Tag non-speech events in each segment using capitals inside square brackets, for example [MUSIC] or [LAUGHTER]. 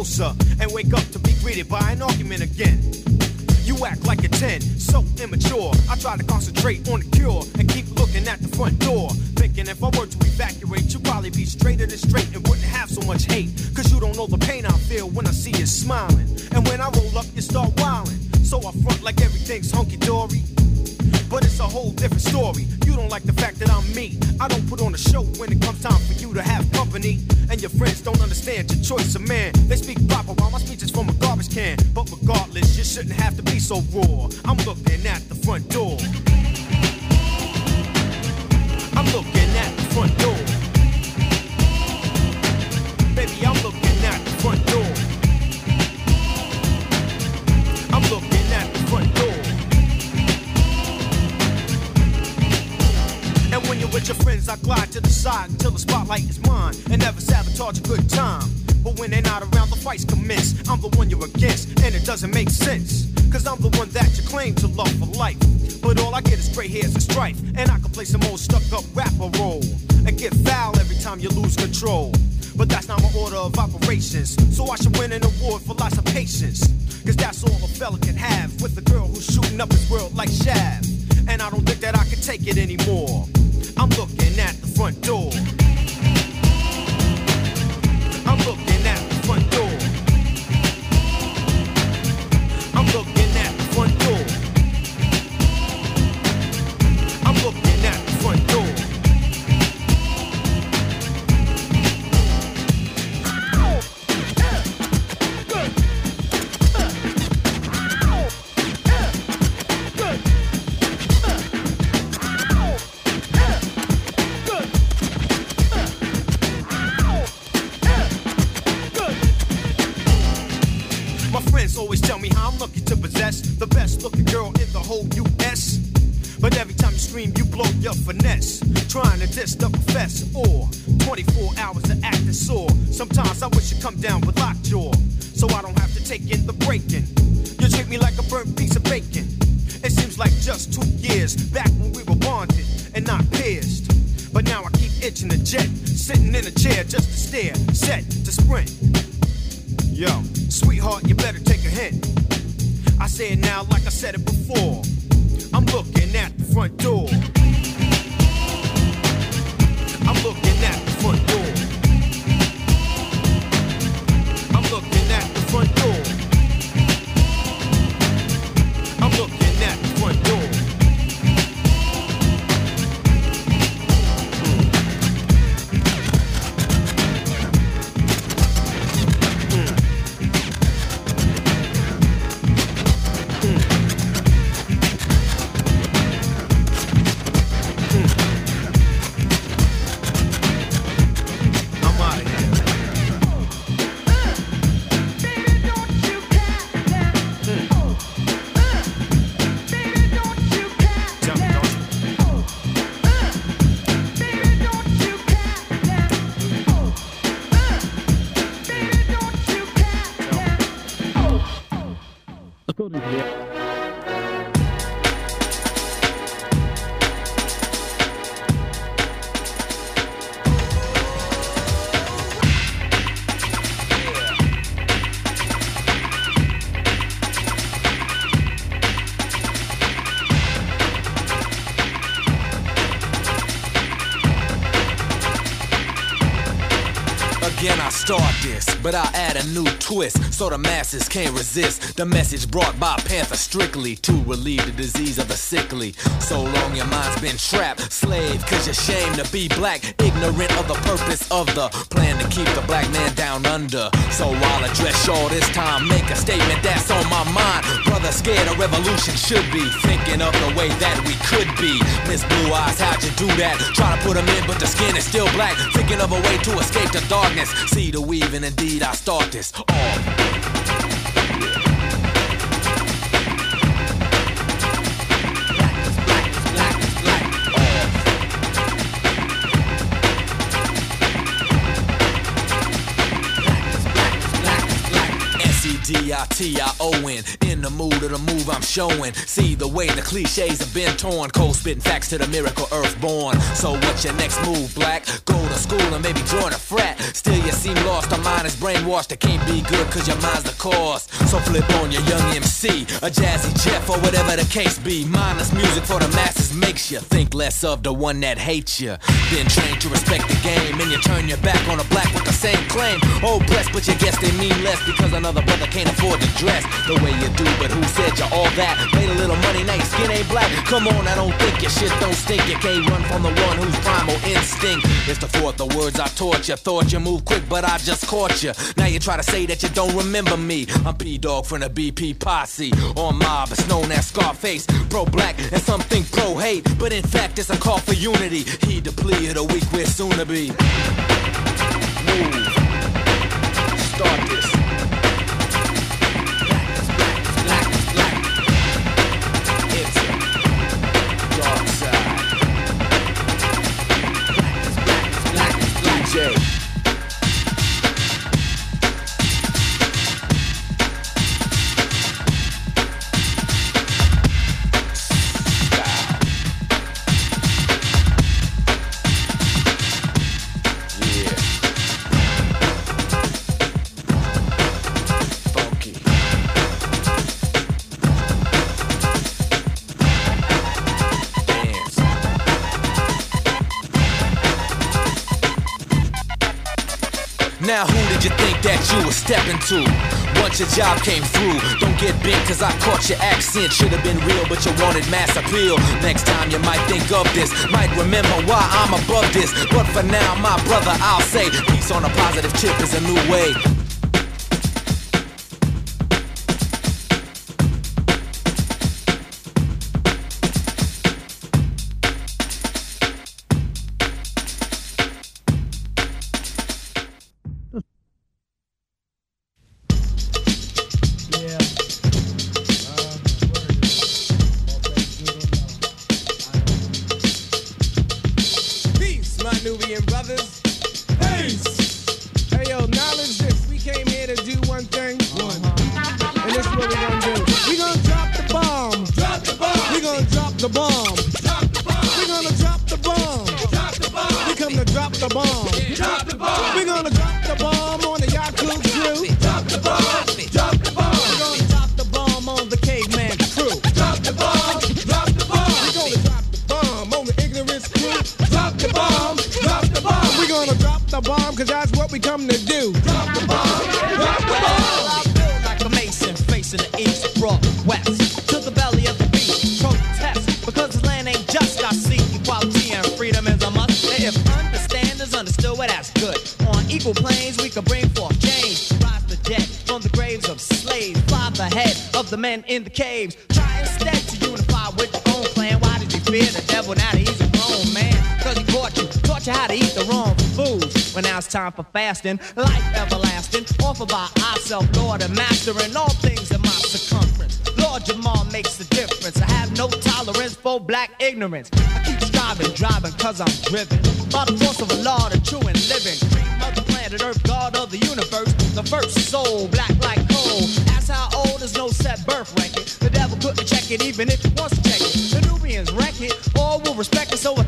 closer and wake up to be greeted by an argument again. With your friends, I glide to the side until the spotlight is mine and never sabotage a good time. But when they're not around, the fights commence. I'm the one you're against, and it doesn't make sense. Cause I'm the one that you claim to love for life. But all I get is gray hairs and strife. And I can play some old stuck up rapper role. And get foul every time you lose control. But that's not my order of operations. So I should win an award for lots of patience. Cause that's all a fella can have with a girl who's shooting up his world like Shav. And I don't think that I can take it anymore. I'm looking at the front door. Years back when we were bonded and not pierced. But now I keep itching the jet, sitting in a chair just to stare, set to sprint. Yo, sweetheart, you better take a hint. I say it now like I said it before. I'm looking at the front door. Start this, but I'll add a new twist so the masses can't resist. The message brought by Panther strictly to relieve the disease of the sickly. So long your mind's been trapped, slave, cause you're ashamed to be black, ignorant of the purpose of the plan to keep the black man down under. So I'll address y'all this time, make a statement that's on my mind. Brother, scared a revolution should be thinking of the way that we could be. Miss Blue Eyes, how'd you do that? Try to put 'em in, but the skin is still black. Thinking of a way to escape the darkness. See the weaving, indeed, I start this off. S-E-D-I-T-I-O-N In the mood of the move I'm showing See the way the cliches have been torn Cold spitting facts to the miracle earth born So what's your next move, black? Go to school and maybe join a frat. Still you seem lost, your mind is brainwashed, it can't be good cause your mind's the cause. So flip on your young MC, a jazzy Jeff, or whatever the case be. Mindless music for the masses makes you think less of the one that hates you. Then train to respect the game, and you turn your back on a black with the same claim. Oh, blessed, but you guess they mean less because another brother can't afford to dress the way you do. But who said you're all that? Made a little money, now your skin ain't black. Come on, I don't think your shit don't stink. You can't run from the one whose primal instinct is the fourth. The words I taught you, thought you moved quick, but I just caught you. Now you try to say that you don't remember me. I'm P Dog from the BP Posse. On mob, it's known as Scarface. Pro black and some think pro hate. But in fact, it's a call for unity. Heed the plea of the weak, we're soon to be. Move. Start this. Were stepping to? Once your job came through, don't get bent cause I caught your accent. Should have been real, but you wanted mass appeal. Next time you might think of this, might remember why I'm above this. But for now, my brother, I'll say, peace on a positive tip is a new way. Time for fasting. Life everlasting, offered by ourself, Lord and Master, and all things in my circumference. Lord Jamal makes a difference. I have no tolerance for black ignorance. I keep striving, driving, cause I'm driven by the force of a law, the true and living. The planet Earth, God of the universe, the first soul, black like coal. Ask how old is no set birth record. The devil couldn't check it even if he wants to check it. The Nubians wreck it, all will respect it, so I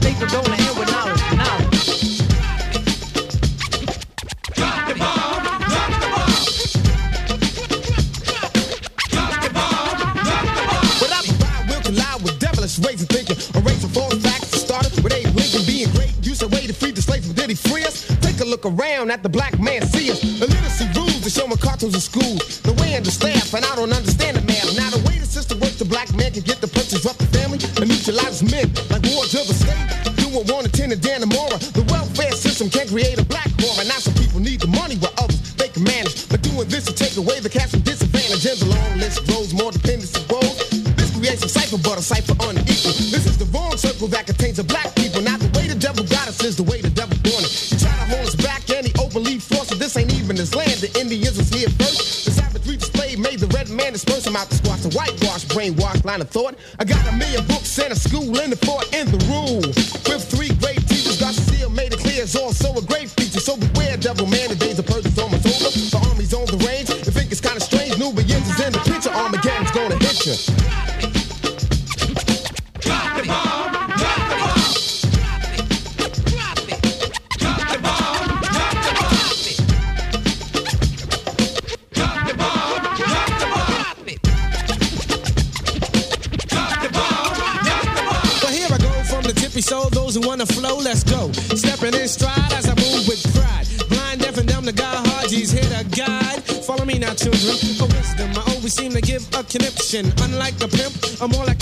look around at the black man, see us. Illiteracy rules, they showing cartoons in school. The way staff, and I don't understand the math. Now the way the system works, the black man can get the punches up the family and neutralize men like wards of a state. Doing one to ten and Dannemora. The welfare system can't create a black horror. Now some people need the money while others they can manage. But doing this will take away the cash from disadvantage. And the long list grows more dependency grows. This creates a cipher, but a cipher unequal. This is the wrong circle that contains Indians was here first. The savagery displayed made the red man disperse him out the squash. The whitewash, brainwash, line of thought. I got a million books and a school in the fort in the rule. With three great teachers, got seal made it clear it's also a great feature. So beware, devil man, Unlike the pimp, I'm more like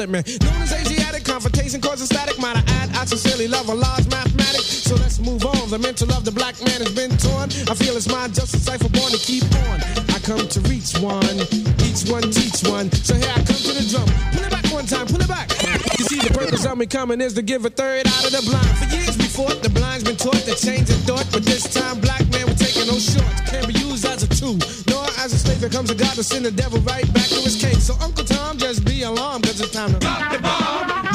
solid man. Known as Asiatic, confrontation causes static. Matter add, I sincerely love a large mathematics. So let's move on. The mental of the black man has been torn. I feel it's mine, just a cipher born to keep on. I come to reach one, each one teach one. So here I come to the drum. Pull it back one time, pull it back. You see, the purpose of me coming is to give a third out of the blind. For years we fought, the blind's been taught to change of thought, but this time black man was taking no shorts. Can't be used as a tool, nor as a slave. It comes a God to send the devil right back to his cave. So Uncle Tom just alarm, cause it's time to rock the bomb.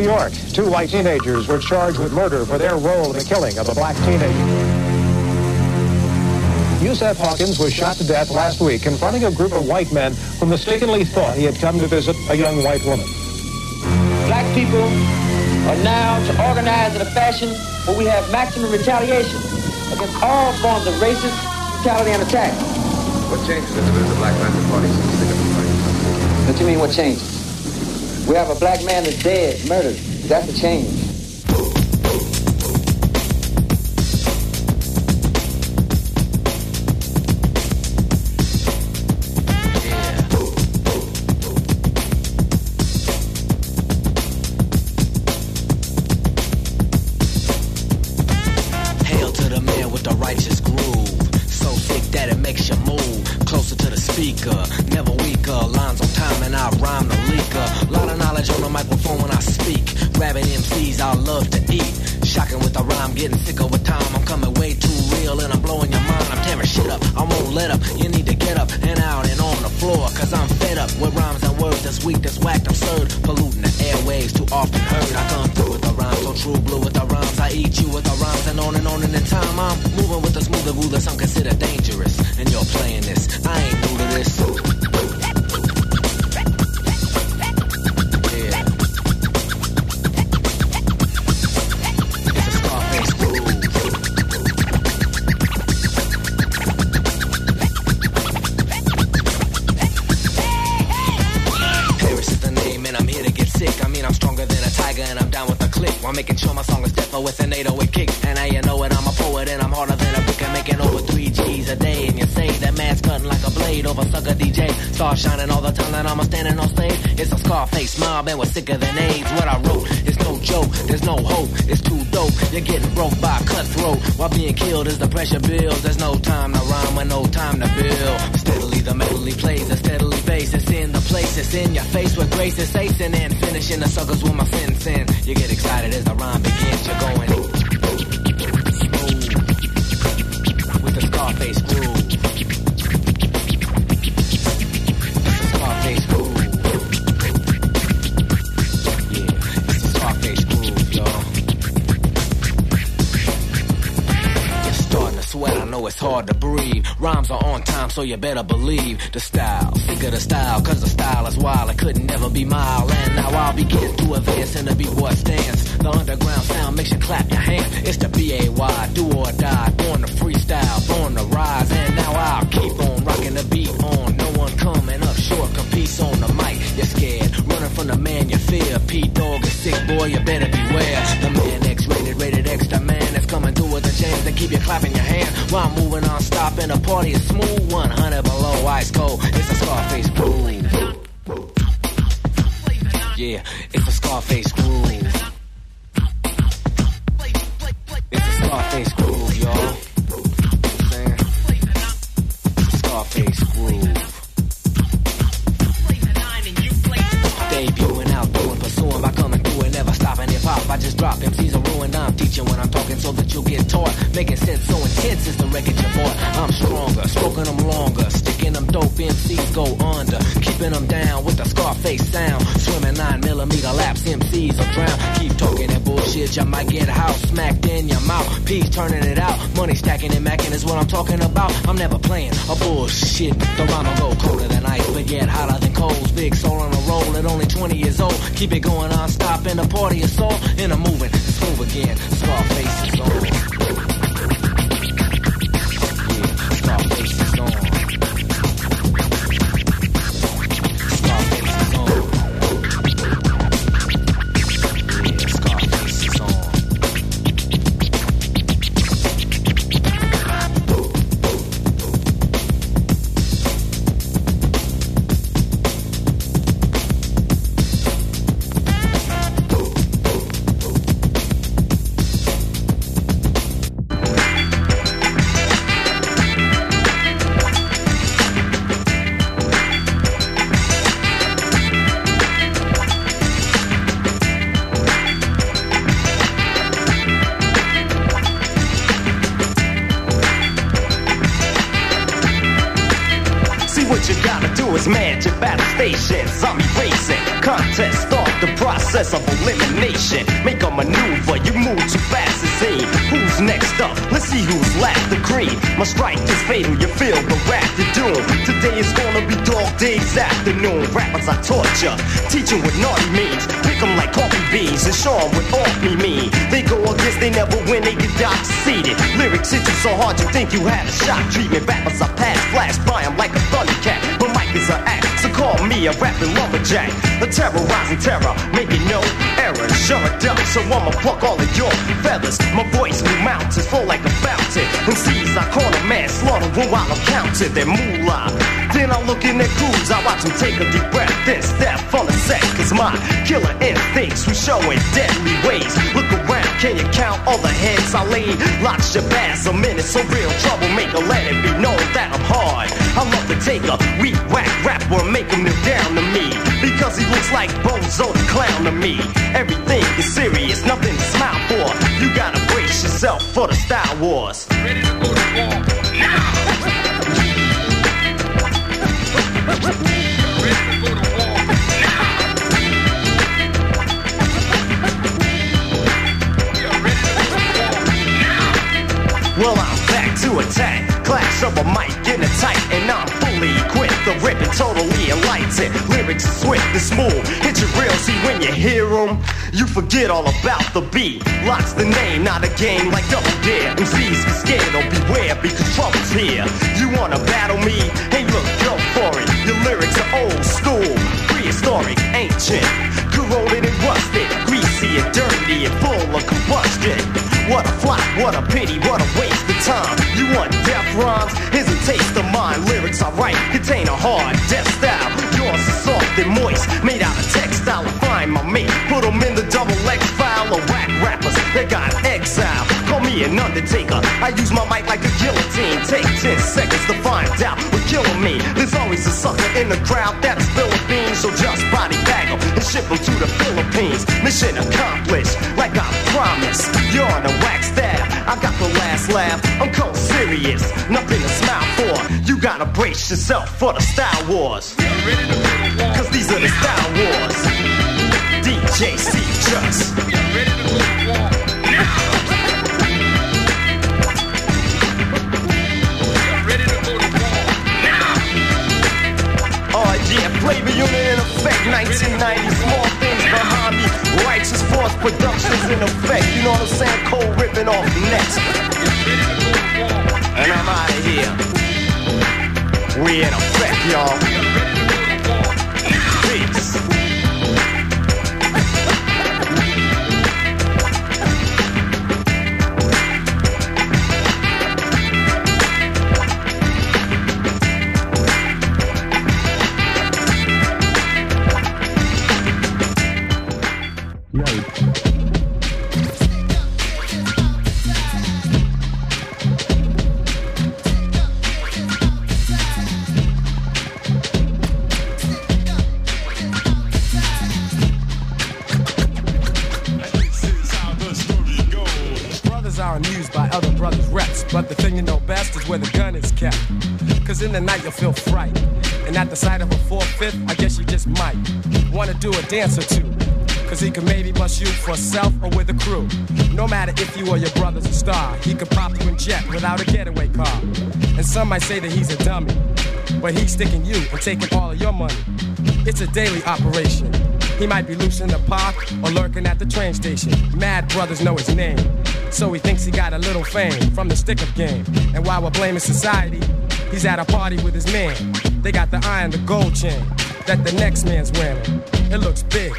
New York, two white teenagers were charged with murder for their role in the killing of a black teenager. Yusef Hawkins was shot to death last week confronting a group of white men who mistakenly thought he had come to visit a young white woman. Black people are now to organize in a fashion where we have maximum retaliation against all forms of racist brutality and attack. What changes in the Black Panther Party since the What do you mean, what changes? We have a black man that's dead, murdered. That's a change. Over sucker DJ. Star shining all the time that I'm a standing on stage. It's a Scarface mob and we're sicker than AIDS. What I wrote is no joke, there's no hope, it's too dope. You're getting broke by a cutthroat. While being killed is the pressure builds. There's no time to rhyme and no time to build. Steadily the melody plays and steadily bass. It's in the place, it's in your face with grace it's acing and finishing the suckers with my sins in. You get excited as the rhyme begins. You're going smooth with the Scarface groove. Hard to breathe. Rhymes are on time, so you better believe the style. Sick of the style, cause the style is wild. It couldn't never be mild. And now I'll begin to advance in the be what stands. The underground sound makes you clap your hands. It's the B-A-Y, do or die. Born to freestyle, born to rise. And now I'll keep on rocking the beat on. No one coming up short, competes on the mic. You're scared, running from the man you fear. P Dog is sick, boy, you better beware. The man X rated, rated X, the man that's coming through with the chains that keep you clapping your hand. While I'm moving on, stopping, the party is smooth. 100 below, ice cold. It's a Scarface groove. Yeah, it's a Scarface groove. Will drown. Keep talking that bullshit, you might get a house smacked in your mouth. Peace turning it out, money stacking and macking is what I'm talking about. I'm never playing a bullshit. The rhyme will go colder than ice, but yet hotter than coals. Big soul on a roll at only 20 years old. Keep it going on, stop and the party is all in a moving. Smooth again, Scarface is on. Is manage battle stations. Zombie racing, contest, start the process of elimination. Make a maneuver, you move too fast to see who's next up. Let's see who's last degree. My strike is fatal, you feel the wrath you doom. Today is gonna be dog days afternoon. Rappers I torture, teaching what naughty means. Pick 'em like coffee beans and show 'em what off me mean. They go against, they never win, they get down seated. Lyrics hit you so hard you think you had a shock treatment. Rappers I pass, flash by 'em like a thundercat. Is an act, so call me a rapping lumberjack. A terrorizing terror, making no errors. Sure it does, so I'ma pluck all of your feathers. My voice will mount, it's full like a fountain. And sees I corner man, slaughter while I'm counted. Then moolah. Then I look in their crews, I watch them take a deep breath, then step on the set. Cause my killer instincts we show in deadly ways. Look around, can you count all the heads I laid? Lots your bass a minute, so real troublemaker. Let it be known that I'm hard. I love to take a weak whack rapper and make him down to me. Because he looks like Bozo the clown to me. Everything is serious, nothing to smile for. You gotta brace yourself for the Star Wars. Ready to go to war Well, I'm back to attack. Clash of a mic in a tight, and I'm fully equipped. The ribbon totally enlightened. Lyrics are swift and smooth. Hit you real, see when you hear 'em, you forget all about the beat. Lock's the name, not a game like Double Dare. MCs get scared or beware because trouble's here. You wanna battle me? Hey, Your lyrics are old school, prehistoric, ancient, corroded and rusted, greasy and dirty and full of combustion. What a flop, what a pity, what a waste of time. You want death rhymes? Here's a taste of mine. Lyrics I write contain a hard death style. Yours is soft and moist, made out of textile. Find my mate, put 'em in the double X file of whack rappers that got exile. Me an undertaker. I use my mic like a guillotine. Take 10 seconds to find out what killing me. There's always a sucker in the crowd that's Philippines, so just body bag 'em and ship 'em to the Philippines. Mission accomplished, like I promised. You're on a wax stab. I got the last laugh. I'm cold serious, nothing to smile for. You gotta brace yourself for the Star Wars. Cause these are the Star Wars. DJ C Just. Oh yeah, flavor unit in effect, 1990, small things behind me. Righteous Force Productions in effect, you know what I'm saying? Cold ripping off next. And I'm out of here. We in effect, y'all. Crew. No matter if you or your brother's a star, he could prop you in jet without a getaway car. And some might say that he's a dummy, but he's sticking you and taking all of your money. It's a daily operation. He might be loose in the park or lurking at the train station. Mad brothers know his name. So he thinks he got a little fame from the stick up game. And while we're blaming society, he's at a party with his man. They got the eye and the gold chain that the next man's wearing. It looks big,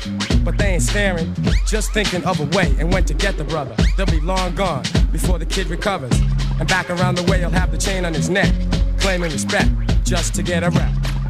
but they ain't staring. Just thinking of a way and when to get the brother. They'll be long gone before the kid recovers. And back around the way, he'll have the chain on his neck, claiming respect just to get a rap.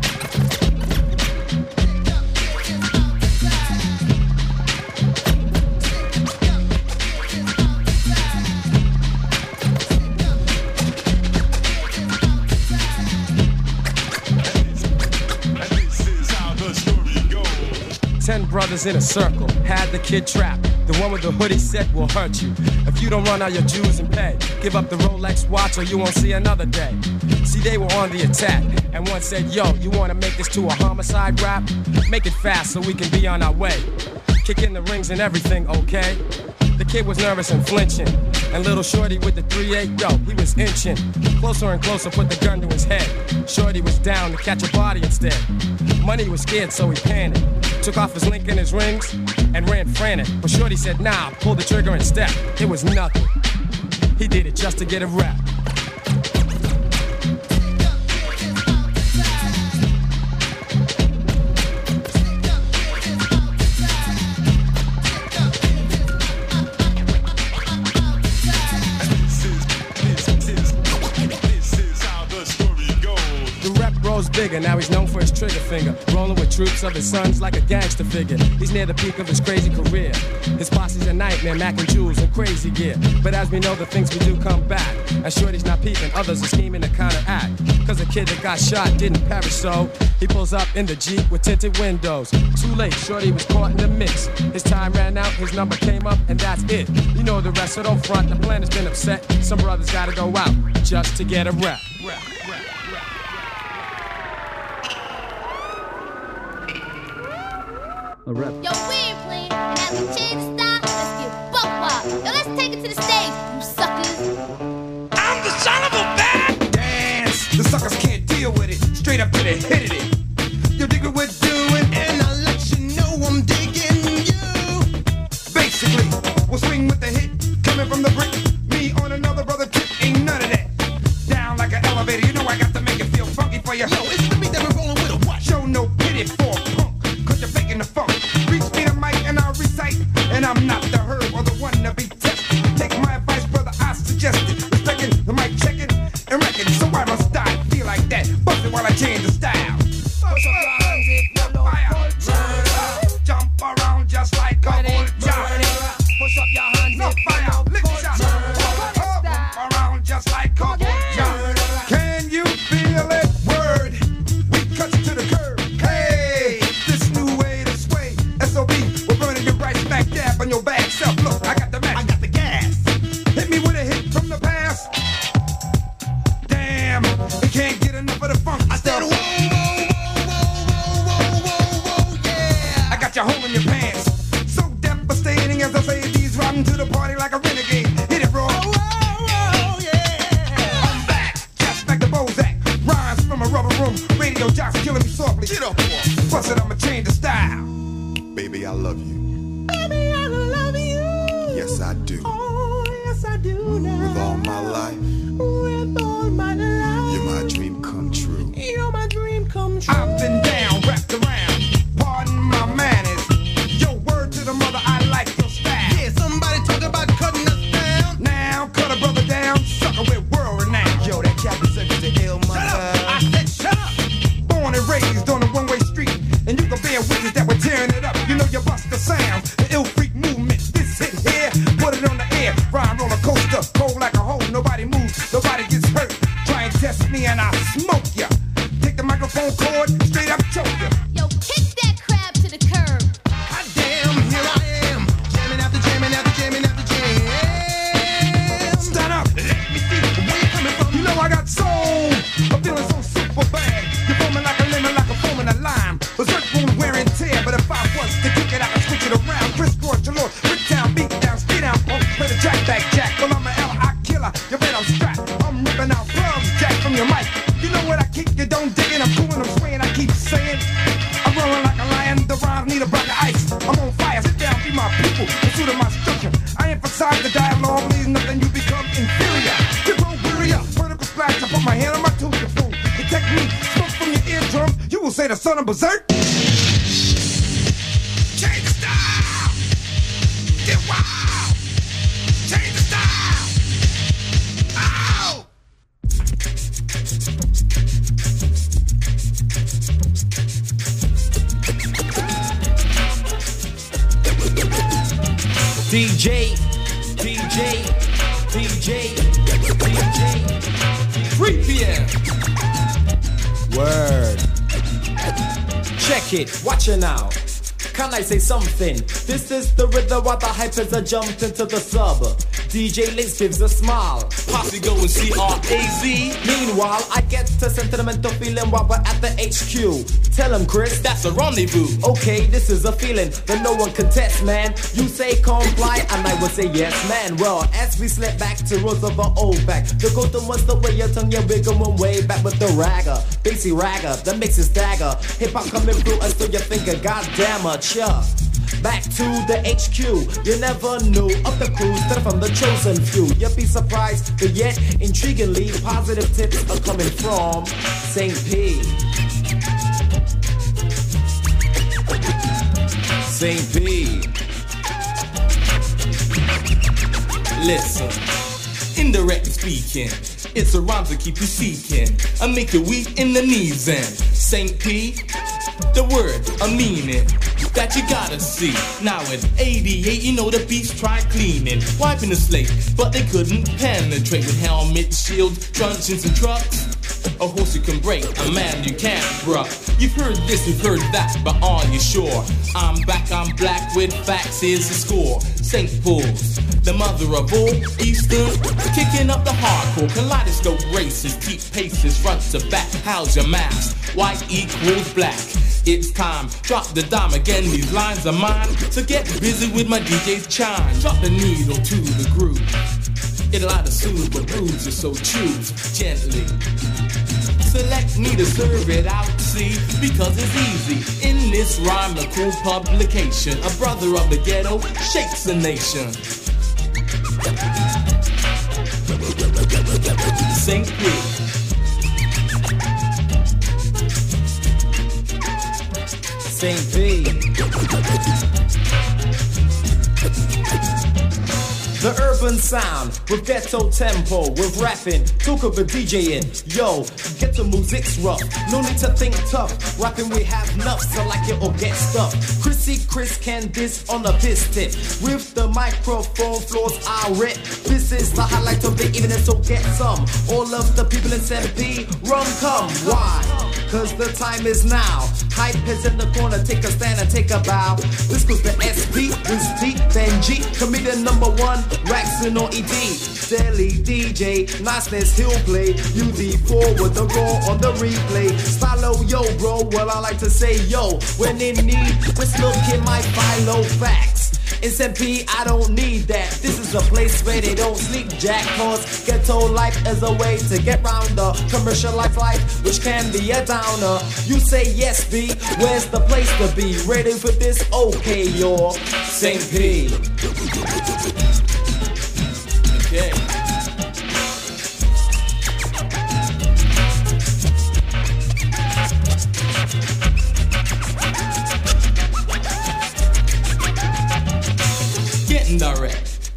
Brothers in a circle, had the kid trapped. The one with the hoodie said will hurt you. If you don't run out your dues and pay, give up the Rolex watch or you won't see another day. See, they were on the attack, and one said, Yo, you wanna make this to a homicide rap? Make it fast so we can be on our way. Kick in the rings and everything, okay? The kid was nervous and flinching. And little Shorty with the 3-8, yo, he was inching. Closer and closer, put the gun to his head. Shorty was down to catch a body instead. Money was scared, so he panicked. Took off his link and his rings and ran frantic. But Shorty said, nah, pull the trigger and step. It was nothing. He did it just to get a rap. Bigger, now he's known for his trigger finger. Rolling with troops of his sons like a gangster figure. He's near the peak of his crazy career. His posse's a nightmare, Mac and Jules and crazy gear. But as we know, the things we do come back. And Shorty's not peeping, others are scheming to counteract. Cause the kid that got shot didn't perish, so he pulls up in the Jeep with tinted windows. Too late, Shorty was caught in the mix. His time ran out, his number came up, and that's it. You know the rest, so don't front. The plan has been upset. Some brothers gotta go out just to get a rep. A rep. Yo, we ain't playing, and as we change the style, let's get buck wild. Yo, let's take it to the stage, you suckers. I'm the son of a bad dance. The suckers can't deal with it. Straight up to the hit of it. Say something? This is the rhythm while the hypers are jumped into the sub. DJ Links gives a smile. Posse and C-R-A-Z. Meanwhile, I get a sentimental feeling while we're at the HQ. Tell him, Chris. That's a rendezvous. Okay, this is a feeling that no one can test, man. You say comply, and I will say yes, man. Well, as we slip back to roads of our old back, the golden was the way your tongue, yeah, we're way back with the ragger. Bassy ragger, that makes it stagger. Hip hop coming through until you think a goddamn a chuck. Back to the HQ, you never knew of the crews that are from the chosen few. You'll be surprised, but yet intriguingly, positive tips are coming from St. P. St. P. Listen, indirect speaking, it's a rhyme to keep you seeking. I make you weak in the knees and St. P. The word, a meaning that you gotta see. Now in 88, you know the beast tried cleaning, wiping the slate, but they couldn't penetrate with helmets, shields, truncheons, and trucks. A horse you can break, a man you can't bruh. You've heard this, you've heard that, but are you sure? I'm back, I'm black with facts, here's the score. St. Paul's, the mother of all Eastern, kicking up the hardcore. Kaleidoscope races, keep paces, front to back. How's your mask? White equals black. It's time, drop the dime again. These lines are mine, so get busy with my DJ's chime. Drop the needle to the groove. It'll either soothe or bruise you, so choose gently. Select me to serve it out, see, because it's easy. In this cool publication, a brother of the ghetto shakes the nation. St. St. P. The urban sound with ghetto tempo, with rapping, talk of a DJing. Yo, ghetto music's rough. No need to think tough. Rapping we have nuff, so like it or get stuck. Chrissy Chris can diss on a piss tip. With the microphone floors I rip. This is the highlight of the evening, so get some. All of the people in SMP, rum come. Why? Cause the time is now. Hype is in the corner, take a stand and take a bow. This goes to SP, this T, then G. Comedian number one, Raxon or ED. Daily DJ, niceness he'll play. UD forward, the raw on the replay. Stylo, yo, bro, well, I like to say, yo. When in need, just look in my philo facts. SMP, I don't need that. This is a place where they don't sleep, jack. Cause ghetto life is a way to get round the commercial life life, which can be a downer. You say yes, B, where's the place to be? Ready for this? Okay, you're St. P. Okay.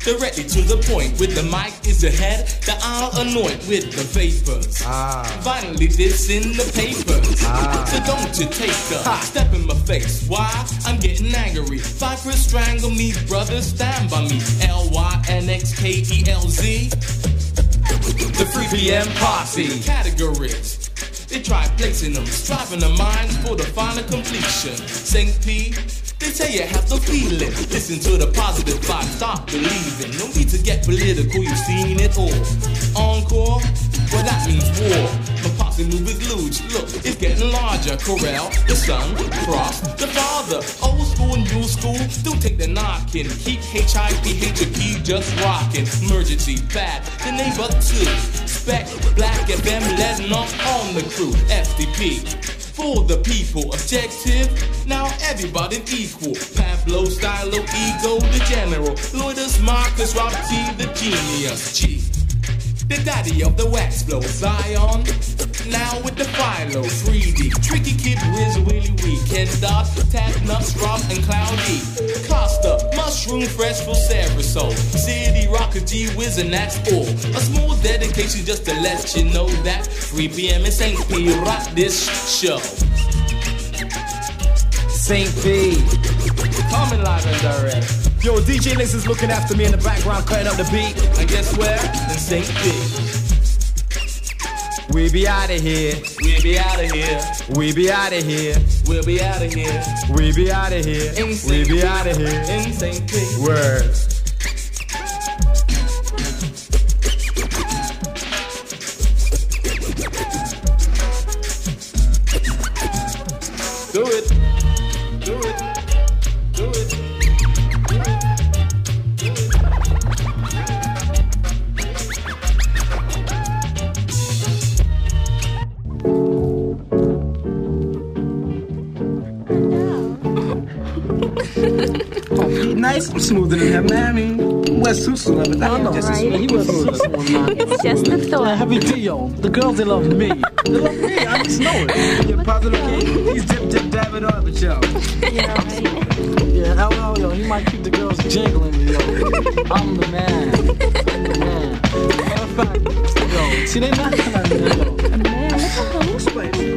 Directly to the point, with the mic is the head that I'll anoint with the vapors. Ah. Finally, this in the papers. Ah. So don't you take a step in my face. Why? I'm getting angry. Cypress strangle me, brothers, stand by me. L Y N X K E L Z. The free PM posse. Categories. They try placing them, striving the minds for the final completion. St. P. They tell you have the feeling. Listen to the positive vibe, stop believing. No need to get political, you've seen it all. Encore, well that means war. My posse move is luge. Look, it's getting larger. Corral, the son, cross, the father. Old school, new school. Don't take the knocking. Keep H-I-P-H-A-P just rocking. Emergency, bad. The neighbor too. Spec, black FM, letting off on the crew. FDP for the people. Objective, now everybody equal. Pablo, Stylo, Ego, the general. Lourdes, Marcus, Rob T, the genius. G. The daddy of the wax blow, Zion. Now with the Philo, 3D. Tricky Kid, Wiz, Willy, Weekend Dot, Tap, Nuts, Rob, and Cloudy. Costa, Mushroom, Fresh, Full Sarasol. City, Rocker, G, Wiz, and that's all. A small dedication just to let you know that 3 p.m. in St. P. Rock this show. St. P. Coming live and direct. Yo, DJ Liz is looking after me in the background, cutting up the beat. And guess where? In St. P. We be out of here. We be out of here. We be out of here. We'll be out of here. We be out of here. We be out of here. In St. P. Word. Mean, West Susu of it. I know, just as smooth. He was It's just a thought. Heavy Dio. The girls, they love me. They love me. I just know it. [LAUGHS] You're positive kid. He's dip, dip, dabbing on the show. Yeah, right. Yeah, LL, yo, he might keep the girls jingling, yo. I'm the man. I'm the man. Matter of fact, yo, see, they not gonna yo.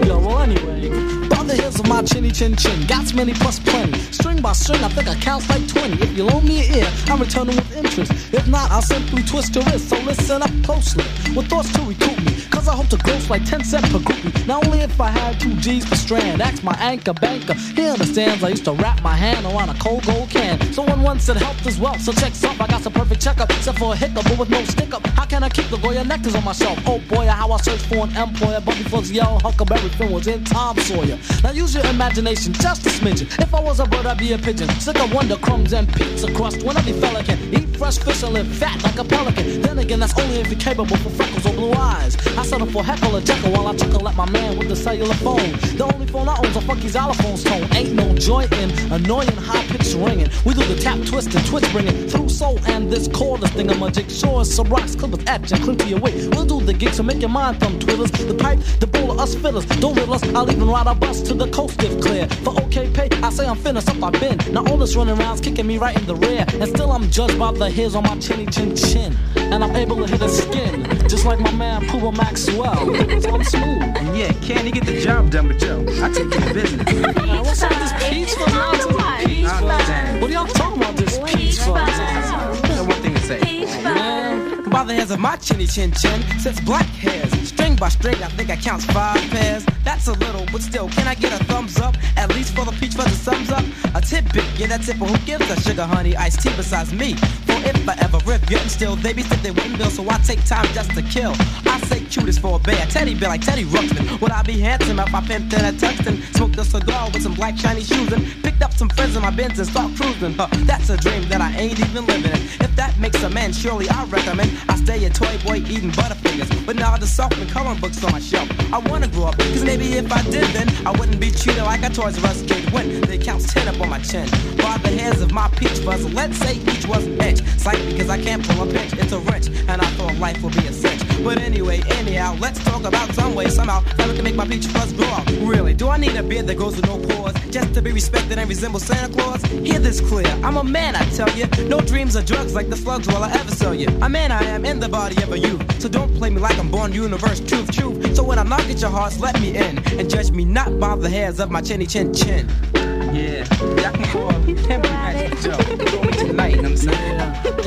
Yo, well, anyway. The hills of my chinny chin chin. Got many plus plenty. String by string, I think I count like 20. If you loan me an ear, I'm returning with interest. If not, I'll simply twist your wrist. So listen up closely. With thoughts to recruit me. Cause I hope to gross like 10 cent per groupie. Not only if I had two G's per strand. Ask my anchor banker. He understands I used to wrap my hand around a cold gold can. Someone once said help as well. So check up. I got some perfect checkup. Except for a hiccup, but with no stick up. How can I keep the Goya nectars on my shelf? Oh boy, how I search for an employer. But before the yellow Huckleberry Finn was in Tom Sawyer. Now use your imagination just a smidgen. If I was a bird, I'd be a pigeon. Sick of wonder crumbs and pizza crust. When every fella can eat fresh fish and live fat like a pelican. Then again, that's only if you're capable for freckles or blue eyes. I settle for heckle or jekyll while I chuckle at my man with the cellular phone. The only phone I own's a funky xylophone's tone. Ain't no joy in annoying high pitch ringing. We do the tap, twist, and twitch bringing through soul and this cordless thing. I'm a jig. Sure some rocks, clip with etch and clean to your way. We'll do the gig, so make your mind thumb twitters. The pipe, the bowl of us fiddlers. Don't riddle us, I'll even ride a bus to the coast if clear. For okay pay, I say I'm finna up I've been. Now all this running around's kicking me right in the rear. And still I'm judged by the hairs on my chinny chin chin. And I'm able to hit a skin, just like my man Puma Maxwell. So I'm smooth. And yeah, can he get the job done, with Joe? I take care of business. [LAUGHS] Uh, what's up with this peaceful nonsense? Peaceful. What are y'all talking about this peaceful? One thing to say. Man, by the hairs of my chinny chin chin, sits black hairs. String by string, I think I counts five pairs. That's a little, but still, can I get a thumbs up? At least for the peach fuzz that sums up. A tidbit, yeah, that but who gives a sugar honey iced tea besides me? For if I ever rip, yet still, they be wouldn't bill, so I take time just to kill. I say cutest for a bear, teddy bear like Teddy Ruxpin. Would I be handsome if I pimped in a Tuxton? Smoked a cigar with some black shiny shoes and picked up some friends in my Benz and start cruising. Huh, that's a dream that I ain't even living in. If that makes a man, surely I recommend I stay a toy boy eating butterfingers. But now the soft and coloring books on my shelf. I wanna grow up, cause maybe if I did then, I wouldn't be treated like a Toys R Us kid when the accounts 10 up on my chin. By the hairs of my peach fuzz, let's say each was an inch. Sight because I can't pull a pinch, it's a wrench, and I thought life would be a cinch. But anyway, anyhow, let's talk about some way, somehow, how we can make my peach fuzz grow out. Really, do I need a beard that goes with no pores, just to be respected and resemble Santa Claus? Hear this clear, I'm a man, I tell you. No dreams or drugs like the slugs will I ever sell you. A man I am in the body of a youth, so don't play me like I'm born universe, truth, truth. So when I knock at your hearts, let me in, and judge me not by the hairs of my chinny chin chin. Yeah, y'all can call him Magic Joe. Call me tonight, you know what I'm saying?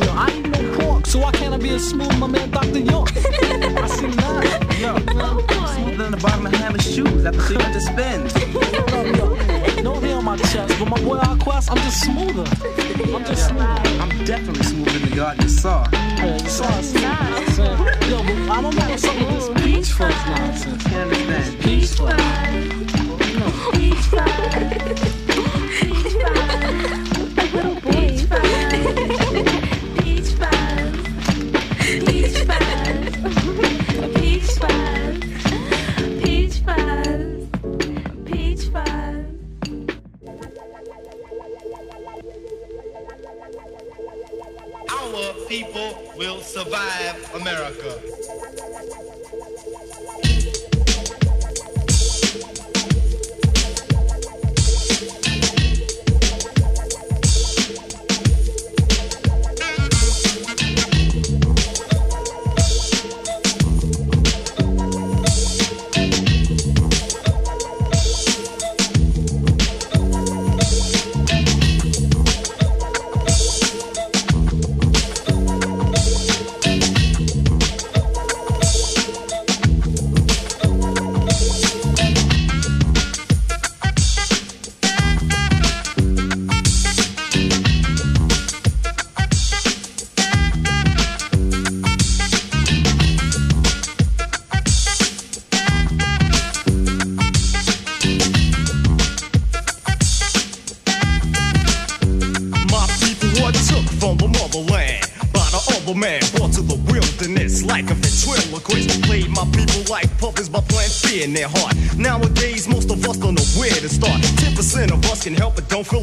Yo, I eat no pork, so why can't I be as smooth, my man Dr. York? [LAUGHS] I see that. Yo, smoother than the bottom of Hammer's shoes after 300 spins. [LAUGHS] No hair on my chest, but my boy Aquas, I'm just smoother. I'm just smooth. I'm definitely smoother than the garden you saw. Yeah, you saw us. Yo, but I don't know what's up with this peach fuzz nonsense. Can't understand. Peach fuzz. Our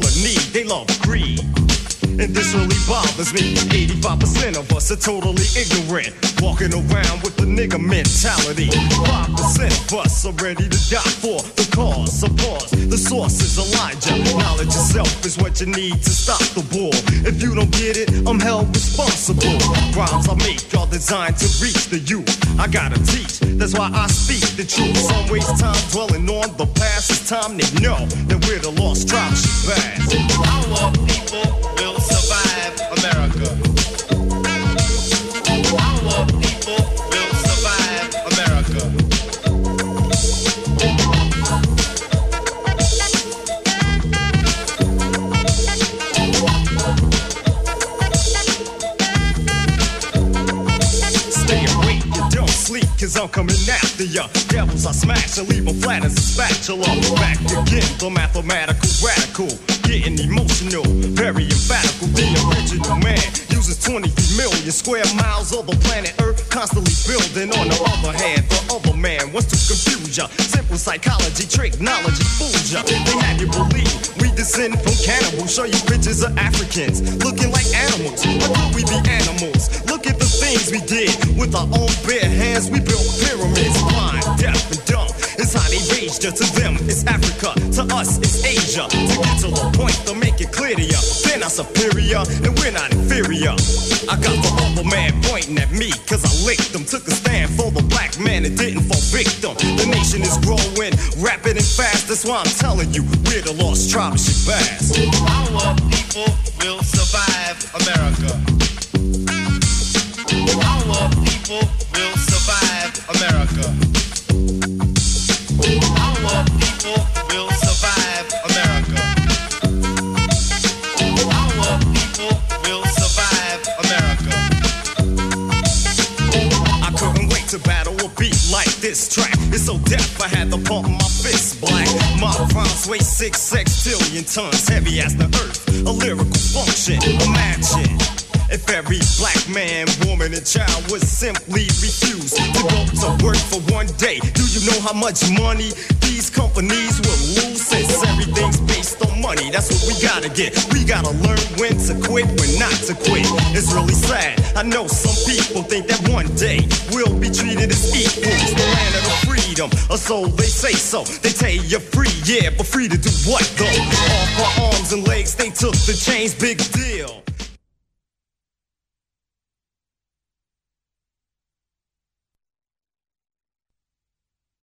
feel a need. They love greed. And this really bothers me. 85% of us are totally ignorant. Walking around with the nigga mentality. 5% of us are ready to die for the cause. Of course, the source is Elijah. Knowledge itself is what you need to stop the war. If you don't get it, I'm held responsible. Rhymes I make are designed to reach the youth. I gotta teach, that's why I speak the truth. Some waste time dwelling on the past. It's time they know that we're the lost tribe passed. Our people I'm coming after ya. Devils I smash and leave them flat as a spatula. Back again, the mathematical radical. Getting emotional, very emphatical. The original man uses 23 million square miles of the planet Earth, constantly building. On the other hand, the other man wants to confuse ya. Simple psychology, tricknology, fools ya. They have you believe we descend from cannibals. Show you pictures of Africans looking like animals. How could we be animals? Look at things we did with our own bare hands. We built pyramids, blind, deaf, and dumb. It's how they raised ya. To them, it's Africa. To us, it's Asia. To get to the point, to make it clear to ya. They're not superior, and we're not inferior. I got the other man pointing at me, cause I licked them. Took a stand for the black man and didn't fall victim. The nation is growing, rapid and fast. That's why I'm telling you, we're the lost tribe of Shabazz. Our people will survive America. Our people will survive America. Our people will survive America. Our people will survive America. I couldn't wait to battle a beat like this track. It's so deaf, I had to pump my fists black. My rhymes weigh six sextillion tons, heavy as the earth. A lyrical function, imagine if every black man, woman, and child would simply refuse to go to work for one day. Do you know how much money these companies will lose since everything's based on money? That's what we gotta get. We gotta learn when to quit, when not to quit. It's really sad. I know some people think that one day we'll be treated as equals. The land of the freedom, or so they say so. They tell you free, yeah, but free to do what though? Off our arms and legs, they took the chains, big deal.